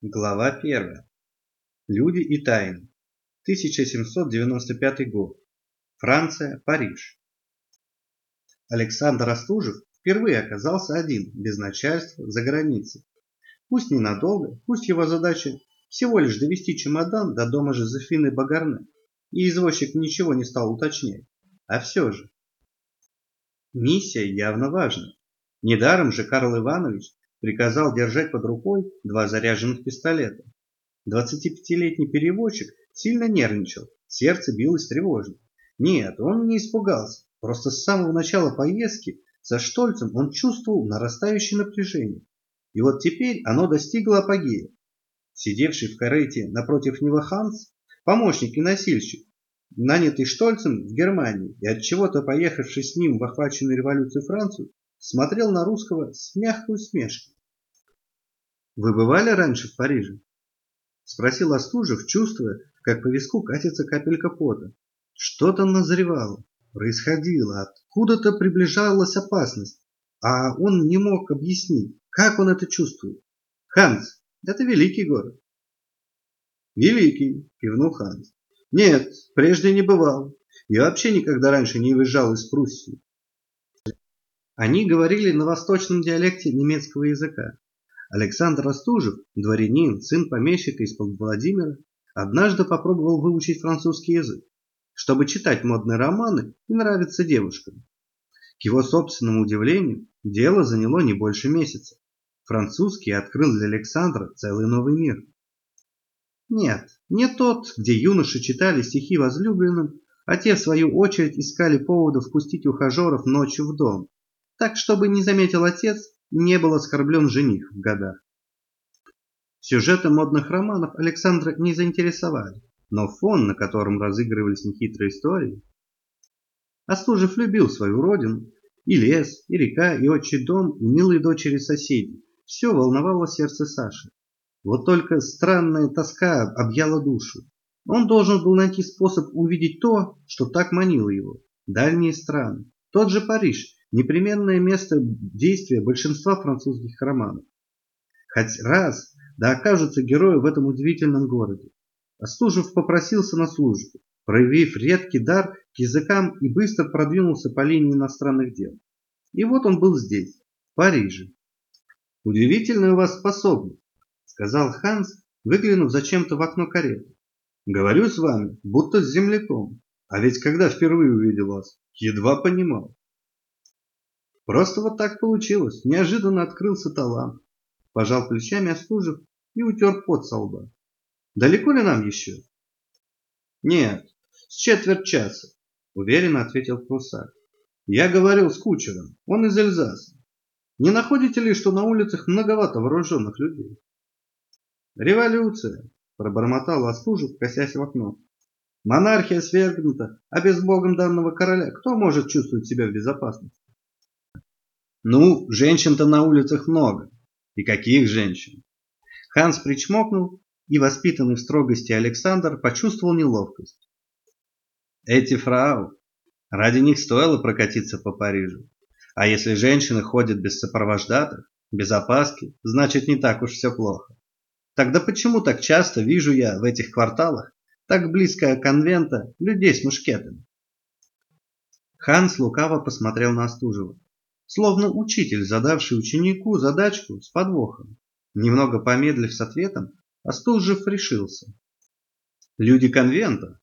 Глава 1. Люди и тайны. 1795 год. Франция, Париж. Александр Остужев впервые оказался один, без начальства, за границей. Пусть ненадолго, пусть его задача всего лишь довести чемодан до дома Жозефины Багарне, и извозчик ничего не стал уточнять. А все же. Миссия явно важна. Недаром же Карл Иванович приказал держать под рукой два заряженных пистолета. 25-летний переводчик сильно нервничал, сердце билось тревожно. Нет, он не испугался, просто с самого начала поездки со Штольцем он чувствовал нарастающее напряжение. И вот теперь оно достигло апогея. Сидевший в карете напротив него Ханс, помощник и носильщик, нанятый Штольцем в Германии и от чего-то поехавший с ним в охваченную революцию Францию, смотрел на русского с мягкой усмешкой. «Вы бывали раньше в Париже?» Спросил Остужев, чувствуя, как по виску катится капелька пота. Что-то назревало, происходило, откуда-то приближалась опасность, а он не мог объяснить, как он это чувствует. «Ханс, это великий город». «Великий», — кивнул Ханс. «Нет, прежде не бывал. Я вообще никогда раньше не выезжал из Пруссии. Они говорили на восточном диалекте немецкого языка. Александр Остужев, дворянин, сын помещика из-под Владимира, однажды попробовал выучить французский язык, чтобы читать модные романы и нравиться девушкам. К его собственному удивлению, дело заняло не больше месяца. Французский открыл для Александра целый новый мир. Нет, не тот, где юноши читали стихи возлюбленным, а те, в свою очередь, искали повода впустить ухажеров ночью в дом так, чтобы не заметил отец, не был оскорблен жених в годах. Сюжеты модных романов Александра не заинтересовали, но фон, на котором разыгрывались нехитрые истории... Остужев любил свою родину, и лес, и река, и отчий дом, и милые дочери соседей. Все волновало сердце Саши. Вот только странная тоска объяла душу. Он должен был найти способ увидеть то, что так манило его. Дальние страны, тот же Париж, непременное место действия большинства французских романов. Хоть раз, да окажутся герои в этом удивительном городе. Остужев попросился на службу, проявив редкий дар к языкам и быстро продвинулся по линии иностранных дел. И вот он был здесь, в Париже. «Удивительная у вас способность», — сказал Ханс, выглянув зачем-то в окно кареты. «Говорю с вами, будто с земляком. А ведь когда впервые увидел вас, едва понимал. Просто вот так получилось. Неожиданно открылся талант. Пожал плечами Остужев и утер пот со лба. Далеко ли нам еще? Нет, с четверть часа, уверенно ответил Прусак. Я говорил с кучером, он из Эльзаса. Не находите ли, что на улицах многовато вооруженных людей? Революция, пробормотал Остужев, косясь в окно. Монархия свергнута, а без богом данного короля кто может чувствовать себя в безопасности? Ну, женщин-то на улицах много. И каких женщин? Ханс причмокнул, и воспитанный в строгости Александр почувствовал неловкость. Эти фрау, ради них стоило прокатиться по Парижу. А если женщины ходят без сопровождатых, без опаски, значит не так уж все плохо. Тогда почему так часто вижу я в этих кварталах, так близко от конвента, людей с мушкетами? Ханс лукаво посмотрел на Остужева словно учитель, задавший ученику задачку с подвохом. Немного помедлив с ответом, Остужев решился. Люди конвента.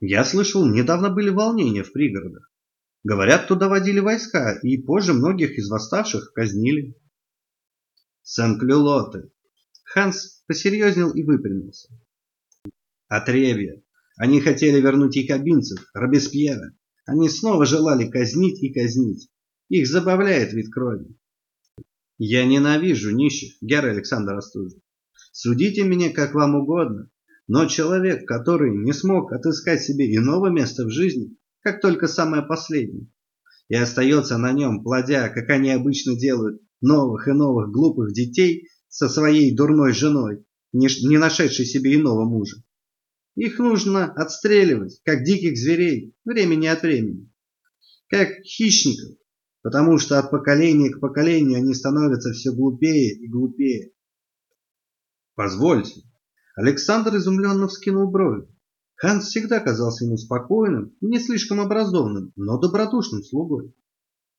Я слышал, недавно были волнения в пригородах. Говорят, туда водили войска, и позже многих из восставших казнили. Сен-Клюлоты. Ханс посерьезнел и выпрямился. Отребья. Они хотели вернуть якобинцев, Робеспьера. Они снова желали казнить и казнить. Их забавляет вид крови. Я ненавижу нищих, Гера Александр Остужев. Судите меня как вам угодно, но человек, который не смог отыскать себе иного места в жизни, как только самое последнее, и остается на нем, плодя, как они обычно делают, новых и новых глупых детей со своей дурной женой, не нашедшей себе иного мужа. Их нужно отстреливать, как диких зверей, времени от времени, как хищников, потому что от поколения к поколению они становятся все глупее и глупее. Позвольте. Александр изумленно вскинул брови. Ханс всегда казался ему спокойным и не слишком образованным, но добродушным слугой.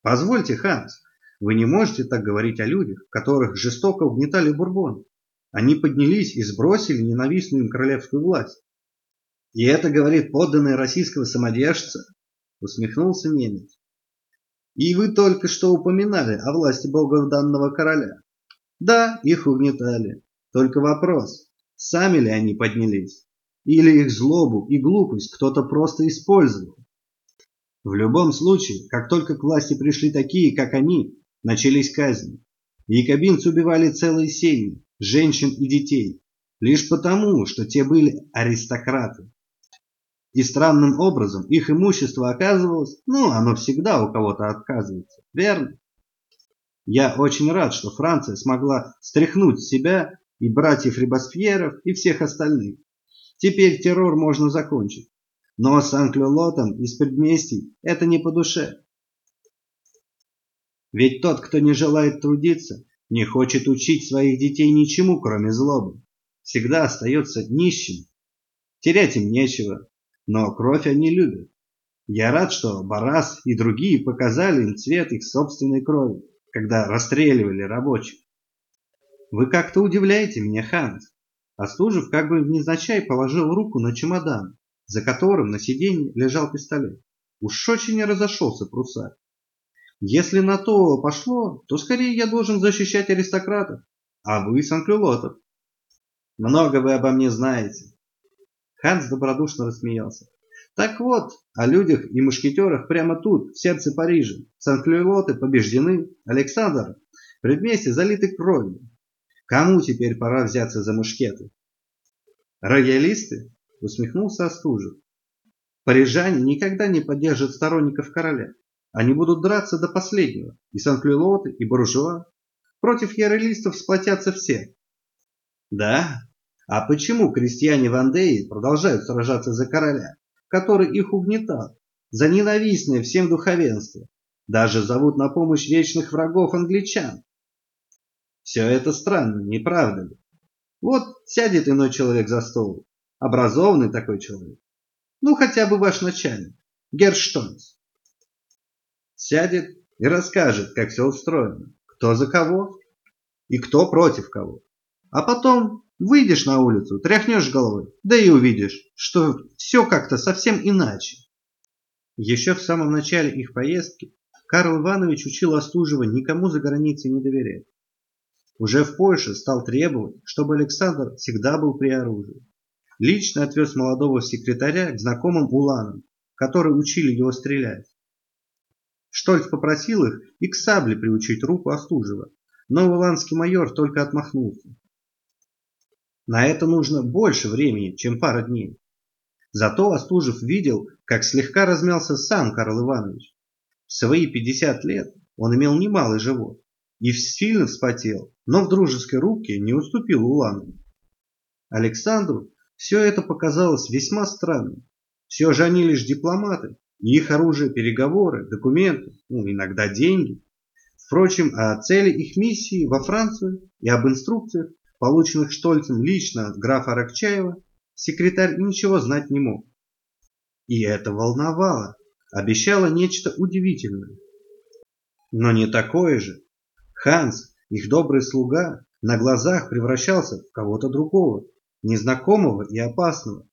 Позвольте, Ханс, вы не можете так говорить о людях, которых жестоко угнетали бурбоны. Они поднялись и сбросили ненавистную им королевскую власть. И это говорит подданный российского самодержца, усмехнулся немец. И вы только что упоминали о власти богоданного короля. Да, их угнетали. Только вопрос, сами ли они поднялись? Или их злобу и глупость кто-то просто использовал? В любом случае, как только к власти пришли такие, как они, начались казни. Якобинцы убивали целые семьи, женщин и детей, лишь потому, что те были аристократы. И странным образом их имущество оказывалось, ну, оно всегда у кого-то отказывается, верно? Я очень рад, что Франция смогла стряхнуть себя и братьев Рибаспьеров, и всех остальных. Теперь террор можно закончить. Но с Анклюлотом из предместий это не по душе. Ведь тот, кто не желает трудиться, не хочет учить своих детей ничему, кроме злобы, всегда остается нищим. Терять им нечего, но кровь они любят. Я рад, что Барас и другие показали им цвет их собственной крови, когда расстреливали рабочих. Вы как-то удивляете меня, Ханс. Остужев как бы невзначай положил руку на чемодан, за которым на сиденье лежал пистолет. Уж очень не разошелся прусак. Если на то пошло, то скорее я должен защищать аристократов, а вы санклюлотов. Много вы обо мне знаете. Ханс добродушно рассмеялся. Так вот, о людях и мушкетерах прямо тут, в сердце Парижа. Санклюлоты побеждены, Александр предместье залиты кровью. Кому теперь пора взяться за мушкеты? Роялисты? Усмехнулся Остужев. Парижане никогда не поддержат сторонников короля. Они будут драться до последнего, и санклюлоты, и буржуа. Против яролистов сплотятся все. Да, а почему крестьяне Вандеи продолжают сражаться за короля, который их угнетал, за ненавистное всем духовенство? Даже зовут на помощь вечных врагов англичан. Все это странно, не правда ли? Вот сядет иной человек за стол, образованный такой человек. Ну, хотя бы ваш начальник, Герштонц. Сядет и расскажет, как все устроено, кто за кого и кто против кого. А потом Выйдешь на улицу, тряхнешь головой, да и увидишь, что все как-то совсем иначе. Еще в самом начале их поездки Карл Иванович учил Остужева никому за границей не доверять. Уже в Польше стал требовать, чтобы Александр всегда был при оружии. Лично отвез молодого секретаря к знакомым уланам, которые учили его стрелять. Штольц попросил их и к сабле приучить руку Остужева, но уланский майор только отмахнулся. На это нужно больше времени, чем пара дней. Зато Остужев видел, как слегка размялся сам Карл Иванович. В свои 50 лет он имел немалый живот и сильно вспотел, но в дружеской рубке не уступил Уланову. Александру все это показалось весьма странным. Все же они лишь дипломаты, и их оружие переговоры, документы, ну, иногда деньги. Впрочем, о цели их миссии во Францию и об инструкциях полученных Штольцем лично от графа Рокчаева, секретарь ничего знать не мог. И это волновало, обещало нечто удивительное. Но не такое же. Ханс, их добрый слуга, на глазах превращался в кого-то другого, незнакомого и опасного.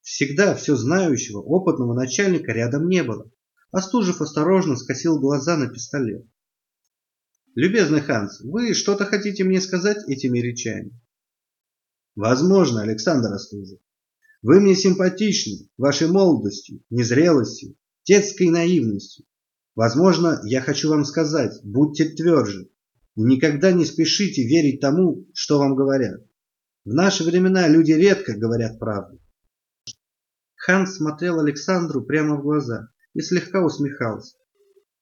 Всегда все знающего, опытного начальника рядом не было. Остужев осторожно скосил глаза на пистолет. Любезный Ханс, вы что-то хотите мне сказать этими речами? Возможно, Александр Остужев. Вы мне симпатичны вашей молодостью, незрелостью, детской наивностью. Возможно, я хочу вам сказать, будьте тверже и никогда не спешите верить тому, что вам говорят. В наши времена люди редко говорят правду. Ханс смотрел Александру прямо в глаза и слегка усмехался.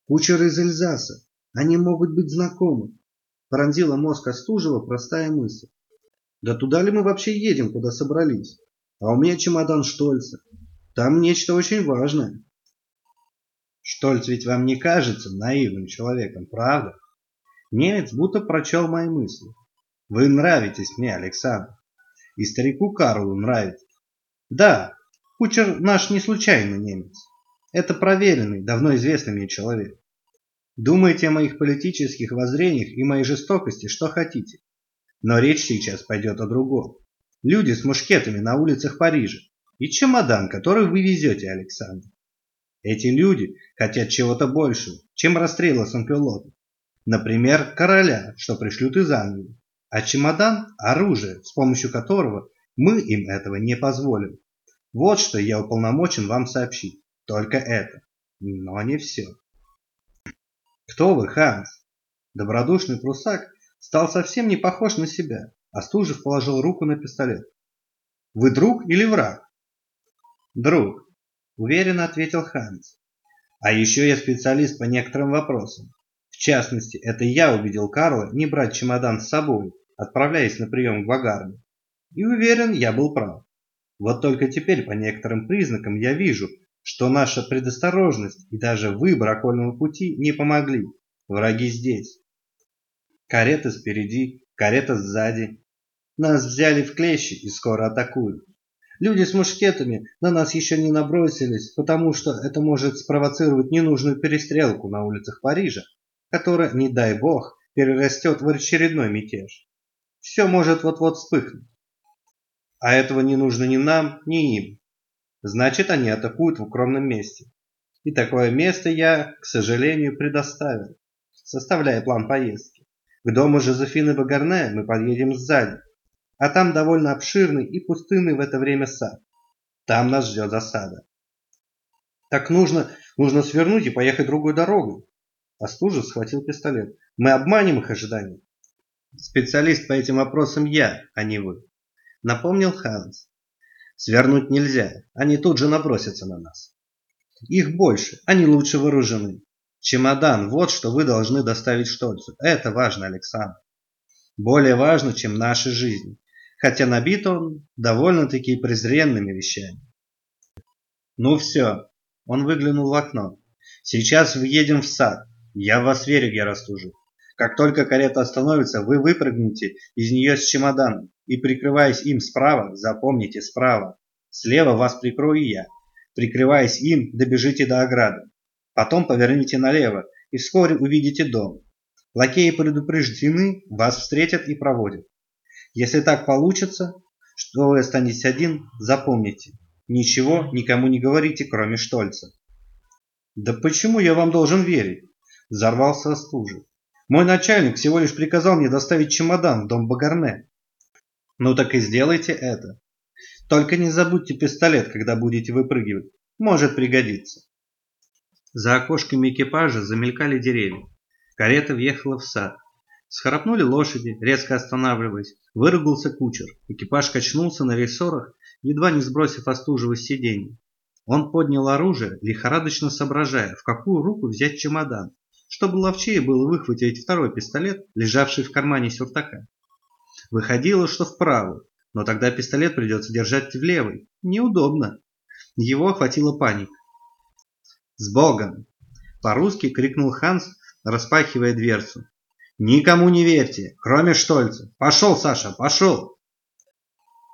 Кучер из Эльзаса, они могут быть знакомы. Пронзила мозг Остужева простая мысль. Да туда ли мы вообще едем, куда собрались? А у меня чемодан Штольца. Там нечто очень важное. Штольц ведь вам не кажется наивным человеком, правда? Немец будто прочел мои мысли. Вы нравитесь мне, Александр. И старику Карлу нравитесь. Да, кучер наш не случайно немец. Это проверенный, давно известный мне человек. Думайте о моих политических воззрениях и моей жестокости, что хотите. Но речь сейчас пойдет о другом. Люди с мушкетами на улицах Парижа и чемодан, который вы везете, Александр. Эти люди хотят чего-то большего, чем расстрела санкюлота. Например, короля, что пришлют из Англии. А чемодан – оружие, с помощью которого мы им этого не позволим. Вот что я уполномочен вам сообщить. Только это. Но не все. Кто вы, Ханс? Добродушный прусак стал совсем не похож на себя. Остужев положил руку на пистолет. Вы друг или враг? Друг, уверенно ответил Ханс. А еще я специалист по некоторым вопросам. В частности, это я убедил Карла не брать чемодан с собой, отправляясь на прием к Вагарду. И уверен, я был прав. Вот только теперь по некоторым признакам я вижу, что наша предосторожность и даже выбор окольного пути не помогли. Враги здесь. Карета спереди, карета сзади. Нас взяли в клещи и скоро атакуют. Люди с мушкетами на нас еще не набросились, потому что это может спровоцировать ненужную перестрелку на улицах Парижа, которая, не дай бог, перерастет в очередной мятеж. Все может вот-вот вспыхнуть. А этого не нужно ни нам, ни им. Значит, они атакуют в укромном месте. И такое место я, к сожалению, предоставил, составляя план поездки. К дому Жозефины Багарне мы подъедем сзади, а там довольно обширный и пустынный в это время сад. Там нас ждет засада. Так нужно, нужно свернуть и поехать другой дорогой. Остужев схватил пистолет. Мы обманем их ожидания. Специалист по этим вопросам я, а не вы. Напомнил Ханс. Свернуть нельзя, они тут же набросятся на нас. Их больше, они лучше вооружены. Чемодан, вот что вы должны доставить Штольцу. Это важно, Александр. Более важно, чем наши жизни. Хотя набит он довольно-таки презренными вещами. Ну все, он выглянул в окно. Сейчас въедем в сад. Я в вас верю, Герастужев. Как только карета остановится, вы выпрыгнете из нее с чемоданом и, прикрываясь им справа, запомните справа. Слева вас прикрою я. Прикрываясь им, добежите до ограды. Потом поверните налево и вскоре увидите дом. Лакеи предупреждены, вас встретят и проводят. Если так получится, что вы останетесь один, запомните. Ничего никому не говорите, кроме Штольца. Да почему я вам должен верить? Взорвался Остужев. Мой начальник всего лишь приказал мне доставить чемодан в дом Багарне. Ну так и сделайте это. Только не забудьте пистолет, когда будете выпрыгивать. Может пригодиться. За окошками экипажа замелькали деревья. Карета въехала в сад. Схрапнули лошади, резко останавливаясь. Выругался кучер. Экипаж качнулся на рессорах, едва не сбросив остужего сиденья. Он поднял оружие, лихорадочно соображая, в какую руку взять чемодан, чтобы ловчее было выхватить второй пистолет, лежавший в кармане сюртака. Выходило, что вправо, но тогда пистолет придется держать в левой. Неудобно. Его охватила паника. «С Богом!» По-русски крикнул Ханс, распахивая дверцу. «Никому не верьте, кроме Штольца! Пошел, Саша, пошел!»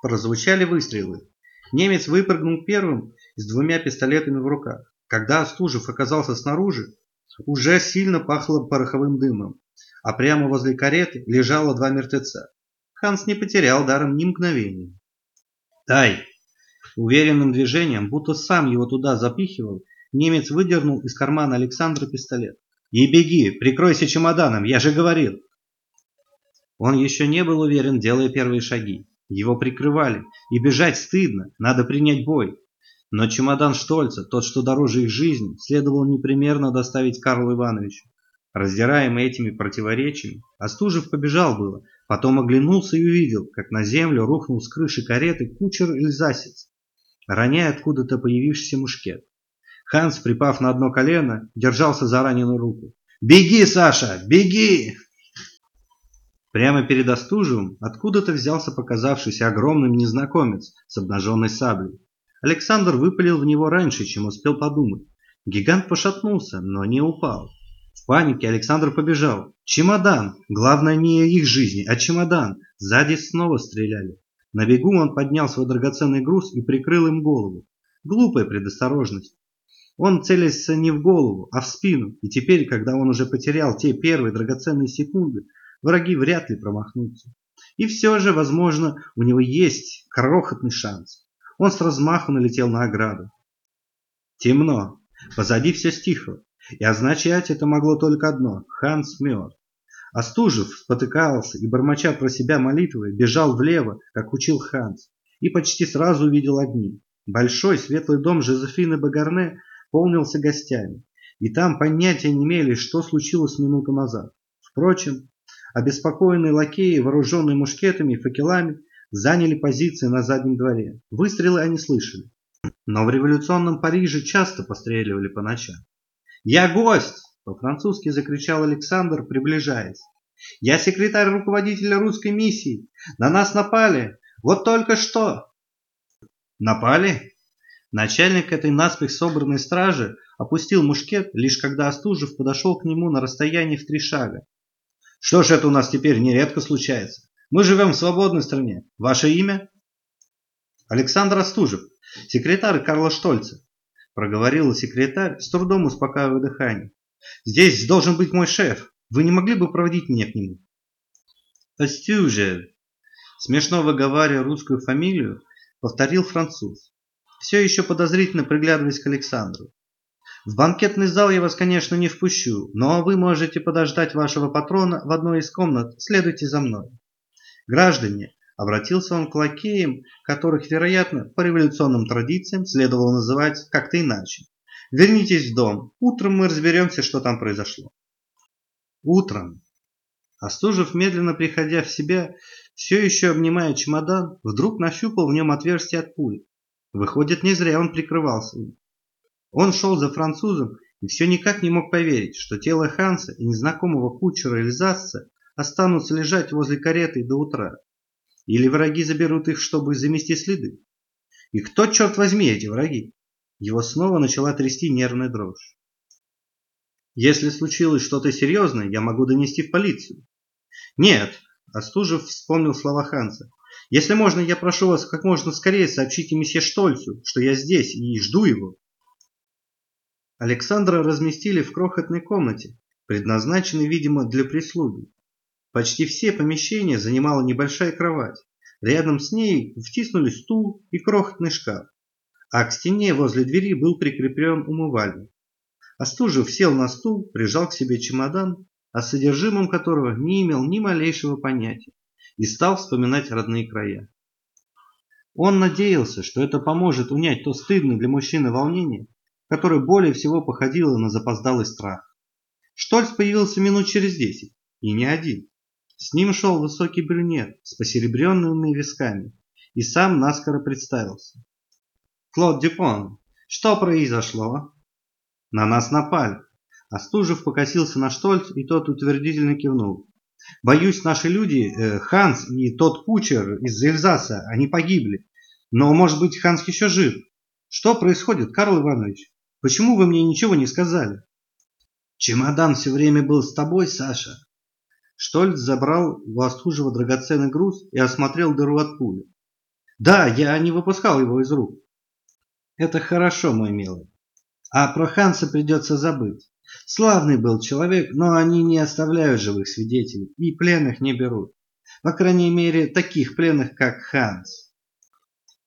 Прозвучали выстрелы. Немец выпрыгнул первым с двумя пистолетами в руках. Когда Остужев оказался снаружи, уже сильно пахло пороховым дымом, а прямо возле кареты лежало два мертвеца. Ханс не потерял даром ни мгновения. «Дай!» Уверенным движением, будто сам его туда запихивал, немец выдернул из кармана Александра пистолет. «И беги, прикройся чемоданом, я же говорил!» Он еще не был уверен, делая первые шаги. Его прикрывали, и бежать стыдно, надо принять бой. Но чемодан Штольца, тот, что дороже их жизни, следовало непременно доставить Карлу Ивановичу. Раздираемый этими противоречиями, Остужев побежал было, потом оглянулся и увидел, как на землю рухнул с крыши кареты кучер Ильзасец, роняя откуда-то появившийся мушкет. Ханс, припав на одно колено, держался за раненую руку. «Беги, Саша, беги!» Прямо перед Остужевым откуда-то взялся показавшийся огромным незнакомец с обнаженной саблей. Александр выпалил в него раньше, чем успел подумать. Гигант пошатнулся, но не упал. В панике Александр побежал. Чемодан! Главное не их жизни, а чемодан. Сзади снова стреляли. На бегу он поднял свой драгоценный груз и прикрыл им голову. Глупая предосторожность. Он целился не в голову, а в спину, и теперь, когда он уже потерял те первые драгоценные секунды, враги вряд ли промахнутся. И все же, возможно, у него есть крохотный шанс. Он с размаху налетел на ограду. Темно. Позади все стихло. И означать это могло только одно – Ханс мертв. Остужев спотыкался и, бормоча про себя молитвы, бежал влево, как учил Ханс, и почти сразу увидел огни. Большой светлый дом Жозефины Багарне полнился гостями, и там понятия не имели, что случилось минуту назад. Впрочем, обеспокоенные лакеи, вооруженные мушкетами и факелами, заняли позиции на заднем дворе. Выстрелы они слышали. Но в революционном Париже часто постреливали по ночам. «Я гость!» – по-французски закричал Александр, приближаясь. «Я секретарь руководителя русской миссии. На нас напали. Вот только что!» «Напали?» Начальник этой наспех собранной стражи опустил мушкет, лишь когда Остужев подошел к нему на расстоянии в три шага. «Что ж это у нас теперь нередко случается? Мы живем в свободной стране. Ваше имя?» «Александр Остужев, секретарь Карла Штольца», проговорил секретарь, с трудом успокаивая дыхание. «Здесь должен быть мой шеф. Вы не могли бы проводить меня к нему?» «Остужев», смешно выговаривая русскую фамилию, повторил француз все еще подозрительно приглядываясь к Александру. В банкетный зал я вас, конечно, не впущу, но вы можете подождать вашего патрона в одной из комнат. Следуйте за мной. Граждане, обратился он к лакеям, которых, вероятно, по революционным традициям следовало называть как-то иначе. Вернитесь в дом. Утром мы разберемся, что там произошло. Утром. Остужев, медленно приходя в себя, все еще обнимая чемодан, вдруг нащупал в нем отверстие от пули. Выходит, не зря он прикрывался им. Он шел за французом и все никак не мог поверить, что тело Ханса и незнакомого кучера Эльзасца останутся лежать возле кареты до утра. Или враги заберут их, чтобы замести следы. И кто, черт возьми, эти враги? Его снова начала трясти нервная дрожь. Если случилось что-то серьезное, я могу донести в полицию. Нет, Остужев вспомнил слова Ханса. Если можно, я прошу вас как можно скорее сообщите месье Штольцу, что я здесь и жду его. Александра разместили в крохотной комнате, предназначенной, видимо, для прислуги. Почти все помещения занимала небольшая кровать. Рядом с ней втиснули стул и крохотный шкаф. А к стене возле двери был прикреплен умывальник. Остужев сел на стул, прижал к себе чемодан, о содержимом которого не имел ни малейшего понятия и стал вспоминать родные края. Он надеялся, что это поможет унять то стыдное для мужчины волнение, которое более всего походило на запоздалый страх. Штольц появился минут через десять, и не один. С ним шел высокий брюнет с посеребренными висками и сам наскоро представился. «Клод Дюпон, что произошло?» «На нас напали». Остужев покосился на Штольц, и тот утвердительно кивнул. Боюсь, наши люди, э, Ханс и тот кучер из Эльзаса, они погибли. Но, может быть, Ханс еще жив. Что происходит, Карл Иванович? Почему вы мне ничего не сказали? Чемодан все время был с тобой, Саша. Штольц забрал у Остужева драгоценный груз и осмотрел дыру от пули. Да, я не выпускал его из рук. Это хорошо, мой милый. А про Ханса придется забыть. Славный был человек, но они не оставляют живых свидетелей и пленных не берут. По крайней мере, таких пленных, как Ханс.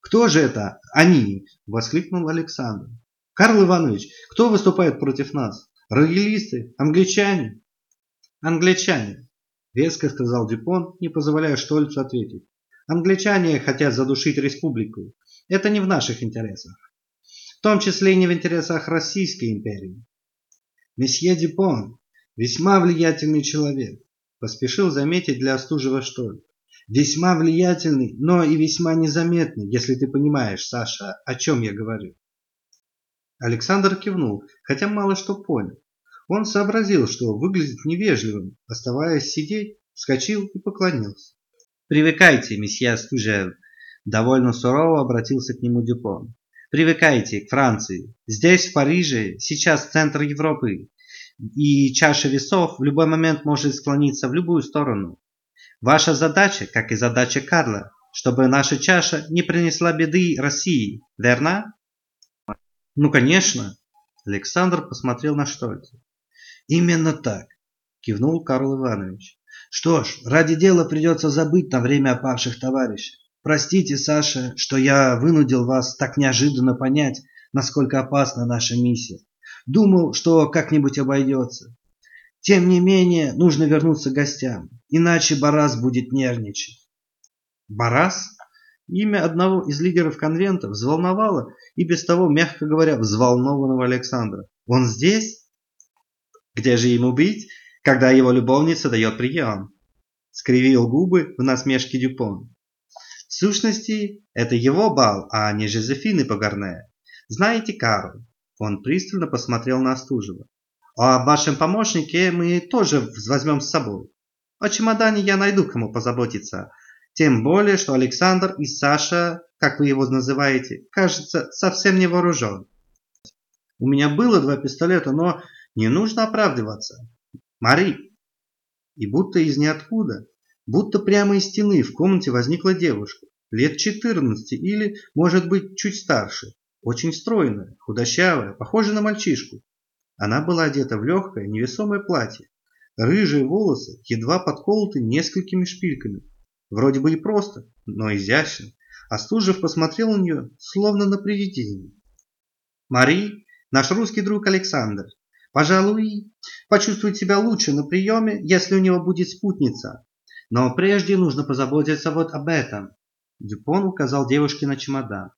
«Кто же это они?» – воскликнул Александр. «Карл Иванович, кто выступает против нас? Роялисты? Англичане?» «Англичане», – резко сказал Дюпон, не позволяя Штольцу ответить. «Англичане хотят задушить республику. Это не в наших интересах. В том числе и не в интересах Российской империи. Месье Дипон весьма влиятельный человек, поспешил заметить для Остужева Штольц. Весьма влиятельный, но и весьма незаметный, если ты понимаешь, Саша, о чем я говорю. Александр кивнул, хотя мало что понял. Он сообразил, что выглядит невежливым, оставаясь сидеть, вскочил и поклонился. «Привыкайте, месье Остужев», – довольно сурово обратился к нему Дюпон. Привыкайте к Франции. Здесь, в Париже, сейчас центр Европы. и чаша весов в любой момент может склониться в любую сторону. Ваша задача, как и задача Карла, чтобы наша чаша не принесла беды России, верно? Ну, конечно. Александр посмотрел на Штольца. Именно так, кивнул Карл Иванович. Что ж, ради дела придется забыть на время о павших товарищах. Простите, Саша, что я вынудил вас так неожиданно понять, насколько опасна наша миссия. Думал, что как-нибудь обойдется. Тем не менее, нужно вернуться к гостям, иначе Барас будет нервничать. Барас? Имя одного из лидеров конвента взволновало и без того, мягко говоря, взволнованного Александра. Он здесь? Где же ему быть, когда его любовница дает прием? Скривил губы в насмешке Дюпон. В сущности, это его бал, а не Жозефины Пагарне. Знаете, Карл, он пристально посмотрел на Остужева. А вашем помощнике мы тоже возьмем с собой. О чемодане я найду, кому позаботиться. Тем более, что Александр и Саша, как вы его называете, кажется, совсем не вооружен. У меня было два пистолета, но не нужно оправдываться. Мари. И будто из ниоткуда, будто прямо из стены в комнате возникла девушка, лет 14 или, может быть, чуть старше, очень стройная, худощавая, похожая на мальчишку. Она была одета в легкое, невесомое платье. Рыжие волосы едва подколоты несколькими шпильками. Вроде бы и просто, но изящно. Остужев посмотрел на нее, словно на привидение. «Мари, наш русский друг Александр, пожалуй, почувствует себя лучше на приеме, если у него будет спутница. Но прежде нужно позаботиться вот об этом». Дюпон указал девушке на чемодан.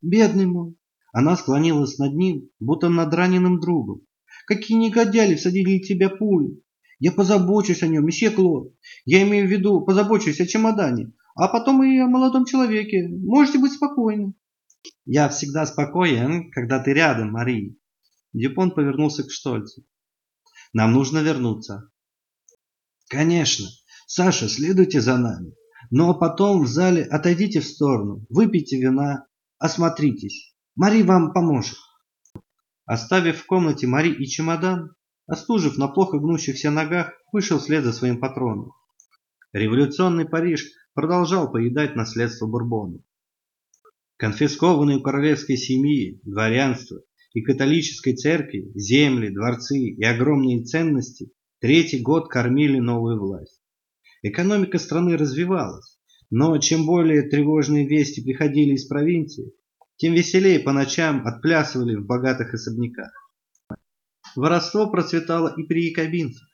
«Бедный мой, она склонилась над ним, будто над раненым другом. «Какие негодяи всадили тебя пули! Я позабочусь о нем, месье Клод. Я имею в виду, позабочусь о чемодане, а потом и о молодом человеке. Можете быть спокойны». «Я всегда спокоен, когда ты рядом, Мари». Дюпон повернулся к Штольцу. «Нам нужно вернуться». «Конечно. Саша, следуйте за нами. Но потом в зале отойдите в сторону, выпейте вина, осмотритесь». Мари вам поможет. Оставив в комнате Мари и чемодан, Остужев на плохо гнущихся ногах вышел вслед за своим патроном. Революционный Париж продолжал поедать наследство Бурбона. Конфискованные у королевской семьи, дворянства и католической церкви земли, дворцы и огромные ценности третий год кормили новую власть. Экономика страны развивалась, но чем более тревожные вести приходили из провинции, тем веселее по ночам отплясывали в богатых особняках. Воровство процветало и при якобинцах.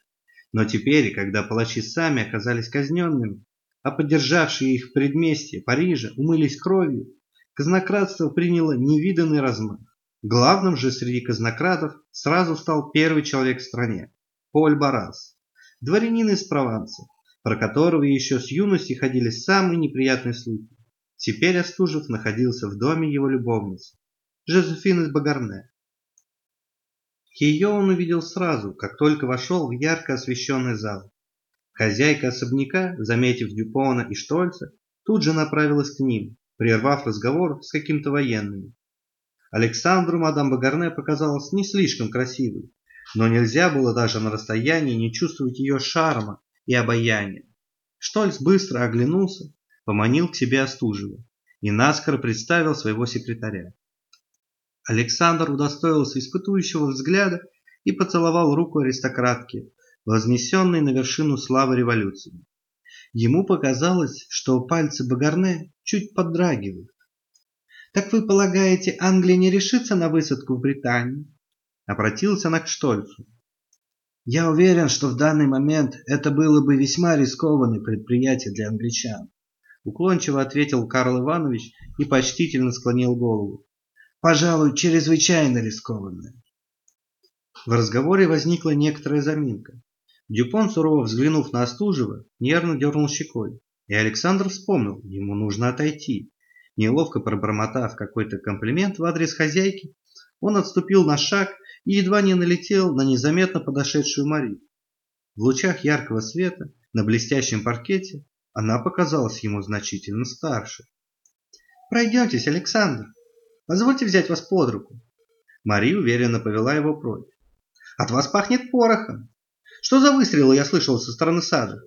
Но теперь, когда палачи сами оказались казненными, а поддержавшие их предместье Парижа умылись кровью, казнократство приняло невиданный размах. Главным же среди казнократов сразу стал первый человек в стране – Поль Барас, дворянин из Прованса, про которого еще с юности ходили самые неприятные слухи. Теперь Остужев находился в доме его любовницы, Жозефины Багарне. Ее он увидел сразу, как только вошел в ярко освещенный зал. Хозяйка особняка, заметив Дюпона и Штольца, тут же направилась к ним, прервав разговор с каким-то военным. Александру мадам Багарне показалась не слишком красивой, но нельзя было даже на расстоянии не чувствовать ее шарма и обаяния. Штольц быстро оглянулся поманил к себе Остужева и наскоро представил своего секретаря. Александр удостоился испытующего взгляда и поцеловал руку аристократки, вознесенной на вершину славы революции. Ему показалось, что пальцы Багарне чуть поддрагивают. «Так вы полагаете, Англия не решится на высадку в Британии?» Обратился она к Штольцу. «Я уверен, что в данный момент это было бы весьма рискованное предприятие для англичан. Уклончиво ответил Карл Иванович и почтительно склонил голову. Пожалуй, чрезвычайно рискованно. В разговоре возникла некоторая заминка. Дюпон, сурово взглянув на Остужева, нервно дернул щекой. И Александр вспомнил, ему нужно отойти. Неловко пробормотав какой-то комплимент в адрес хозяйки, он отступил на шаг и едва не налетел на незаметно подошедшую Мари. В лучах яркого света на блестящем паркете она показалась ему значительно старше. «Пройдемтесь, Александр. Позвольте взять вас под руку». Мария уверенно повела его прочь. От вас пахнет порохом. Что за выстрелы я слышал со стороны сада?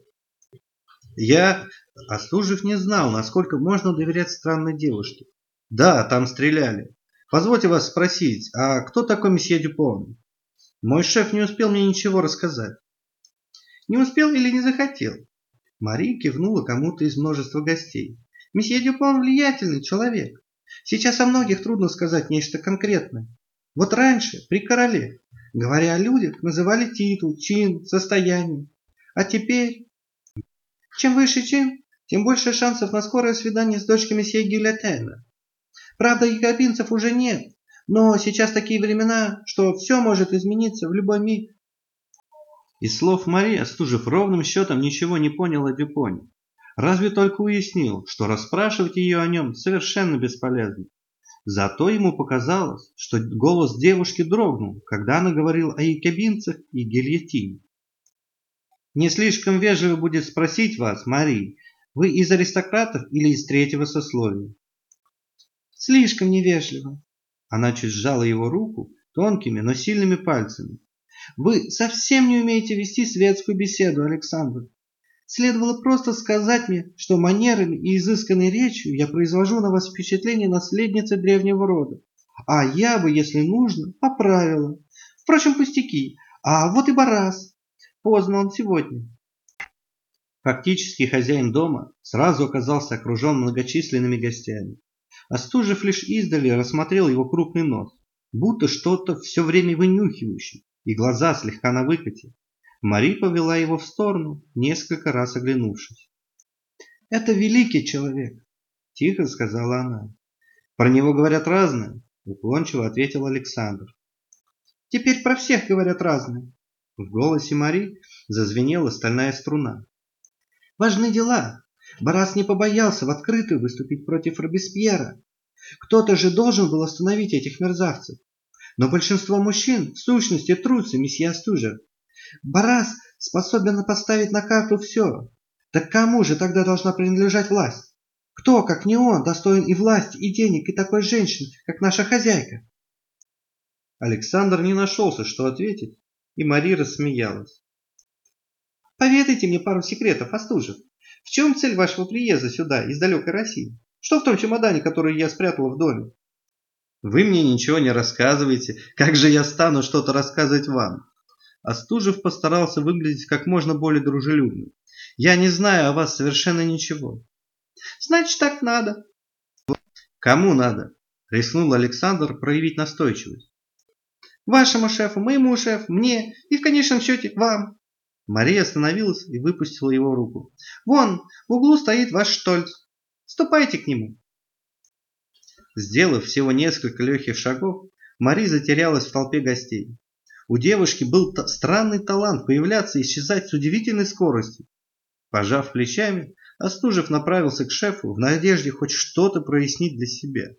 Я, Остужев, не знал, насколько можно доверять странной девушке. Да, там стреляли. Позвольте вас спросить, а кто такой месье Дюпон? Мой шеф не успел мне ничего рассказать. Не успел или не захотел? Мари кивнула кому-то из множества гостей. Месье Дюпон влиятельный человек. Сейчас о многих трудно сказать нечто конкретное. Вот раньше, при короле, говоря о людях, называли титул, чин, состояние. А теперь... Чем выше чин, тем больше шансов на скорое свидание с дочкой месье Гюлетена. Правда, якобинцев уже нет, но сейчас такие времена, что все может измениться в любой миг. Из слов Мари Остужев ровным счетом ничего не понял о Дюпоне. Разве только уяснил, что расспрашивать ее о нем совершенно бесполезно. Зато ему показалось, что голос девушки дрогнул, когда она говорила о якобинцах и гильотине. «Не слишком вежливо будет спросить вас, Мари, вы из аристократов или из третьего сословия?» «Слишком невежливо». Она чуть сжала его руку тонкими, но сильными пальцами. «Вы совсем не умеете вести светскую беседу, Александр. Следовало просто сказать мне, что манерами и изысканной речью я произвожу на вас впечатление наследницы древнего рода. А я бы, если нужно, поправила. Впрочем, пустяки. А вот и Барас. Поздно он сегодня. Фактически хозяин дома сразу оказался окружен многочисленными гостями. Остужев лишь издали рассмотрел его крупный нос, будто что-то все время вынюхивающий, и глаза слегка на выкате. Мари повела его в сторону, несколько раз оглянувшись. «Это великий человек», – тихо сказала она. «Про него говорят разное», – уклончиво ответил Александр. «Теперь про всех говорят разное». В голосе Мари зазвенела стальная струна. «Важны дела. Барас не побоялся в открытую выступить против Робеспьера. Кто-то же должен был остановить этих мерзавцев. Но большинство мужчин в сущности трутся, месье Астужер. Барас способен поставить на карту все. Так кому же тогда должна принадлежать власть? Кто, как не он, достоин и власти, и денег, и такой женщины, как наша хозяйка? Александр не нашелся, что ответить, и Мари рассмеялась. Поведайте мне пару секретов, Остужев. В чем цель вашего приезда сюда, из далекой России? Что в том чемодане, который я спрятала в доме? Вы мне ничего не рассказываете. Как же я стану что-то рассказывать вам? Остужев постарался выглядеть как можно более дружелюбно. «Я не знаю о вас совершенно ничего». «Значит, так надо». «Кому надо?» – рискнул Александр проявить настойчивость. «Вашему шефу, моему шефу, мне и в конечном счете вам». Мария остановилась и выпустила его руку. «Вон, в углу стоит ваш Штольц. Ступайте к нему». Сделав всего несколько легких шагов, Мари затерялась в толпе гостей. У девушки был странный талант появляться и исчезать с удивительной скоростью. Пожав плечами, Остужев направился к шефу в надежде хоть что-то прояснить для себя.